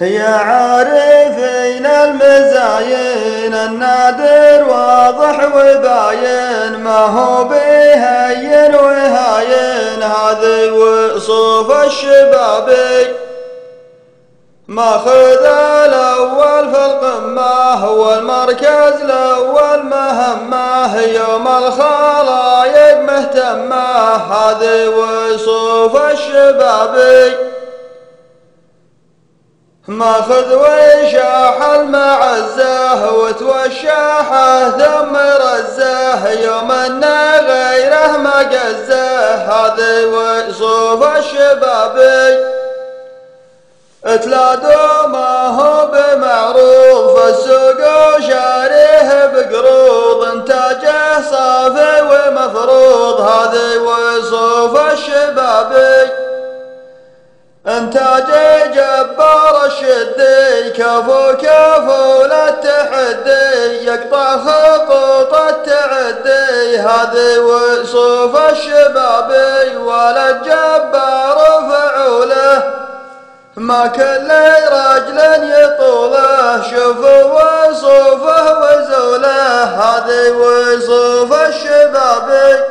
يا عارفين المزاين النادر واضح وباين ما هو بهين وهاين. هذه وصوف الشبابي ماخذ الأول في القمة هو المركز الأول مهمة. يوم الخلايق مهتمة. هذه وصوف الشبابي ماخذ ويشاح المعزه وتوشاحه ثم رزه يوم أن غيره ما قزه هذه وصوف الشبابي تلادوا ما هو بمعروف السوق وشاريه بقروض انتاجه صافي ومفروض. هذه وصوف الشبابي انتاج جبار الشدي كفو كفو للتحدي يقطع خطوط التعدي. هذه وصوف الشبابي ولد جبار فعوله. ما كل رجل يطوله شوفوا وصوفه وزوله. هذه وصوف الشبابي